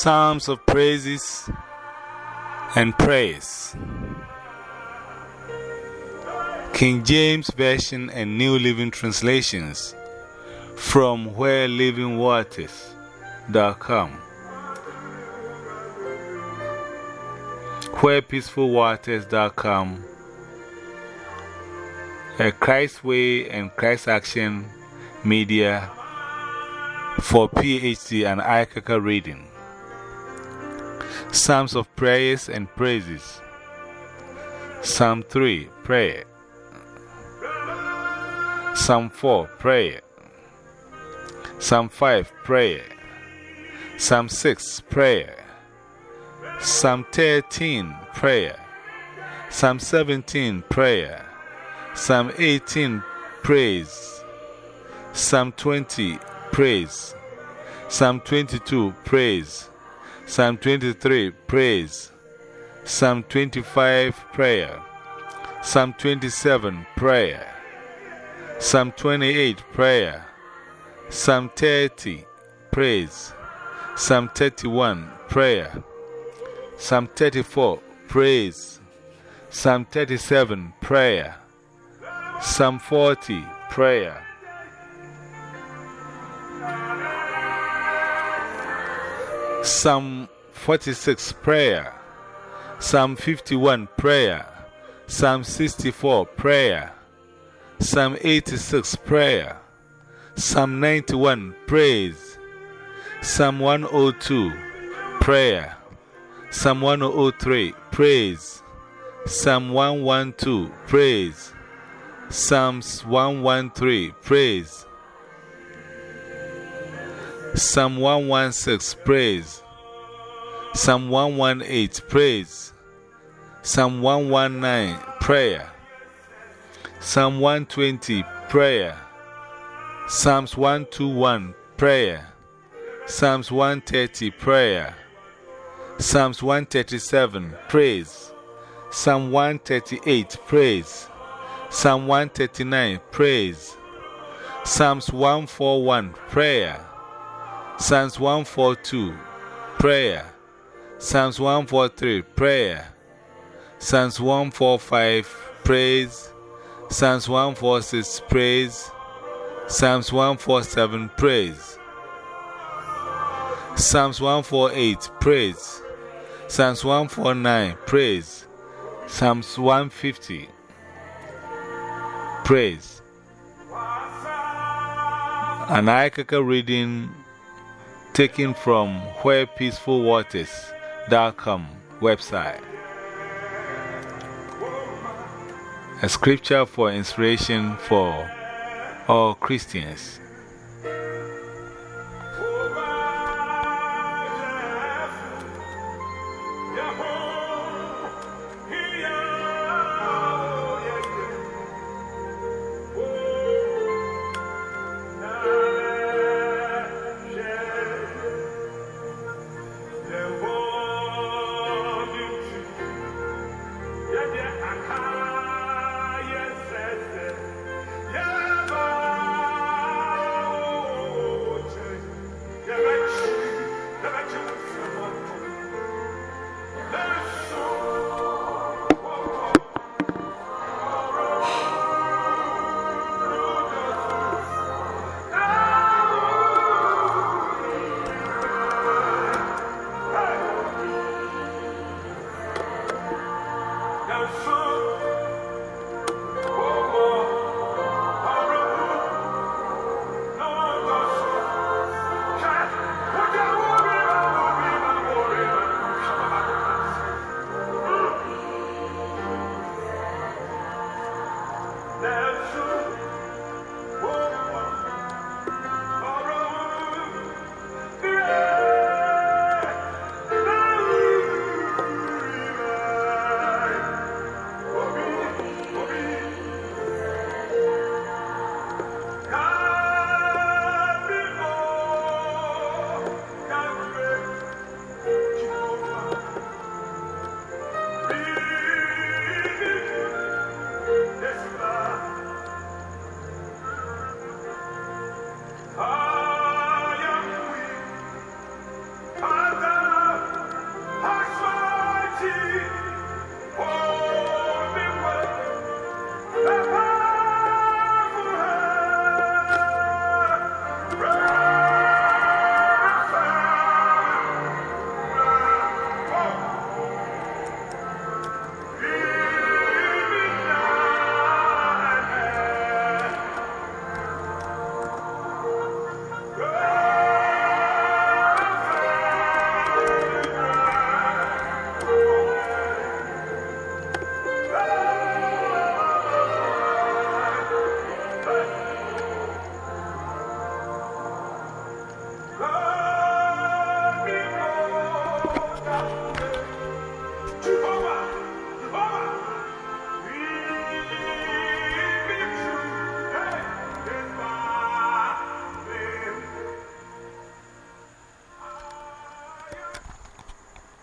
Psalms of Praises and Praise. King James Version and New Living Translations from Where Living Waters.com. Where Peaceful Waters.com. A Christ Way and Christ Action Media for PhD and ICACA reading. Psalms of Prayers and Praises. Psalm 3 Prayer. Psalm 4 Prayer. Psalm 5 Prayer. Psalm 6 Prayer. Psalm 13 Prayer. Psalm 17 Prayer. Psalm 18 Praise. Psalm 20 Praise. Psalm 22 Praise. Psalm 23 Praise. Psalm 25 Prayer. Psalm 27 Prayer. Psalm 28 Prayer. Psalm 30 Praise. Psalm 31 Prayer. Psalm 34 Praise. Psalm 37 Prayer. Psalm 40 Prayer. Psalm 46 Prayer. Psalm 51 Prayer. Psalm 64 Prayer. Psalm 86 Prayer. Psalm 91 Praise. Psalm 102 Prayer. Psalm 103 Praise. Psalm 112 Praise. Psalms 113 Praise. Psalm 116 Praise. Psalm 118 Praise. Psalm 119 Prayer. Psalm 120 Prayer. Psalms 121 Prayer. Psalms 130 Prayer. Psalms 137 Praise. Psalm 138 Praise. Psalm 139 Praise. Psalms 141 Prayer. Psalms 142 Prayer. Psalms 143 Prayer. Psalms 145 Praise. Psalms 146 Praise. Psalms 147 Praise. Psalms 148 Praise. Psalms 149 Praise. Psalms 150 Praise. An reading taken from Where Peaceful Waters.com website. A scripture for inspiration for all Christians. Yeah. food.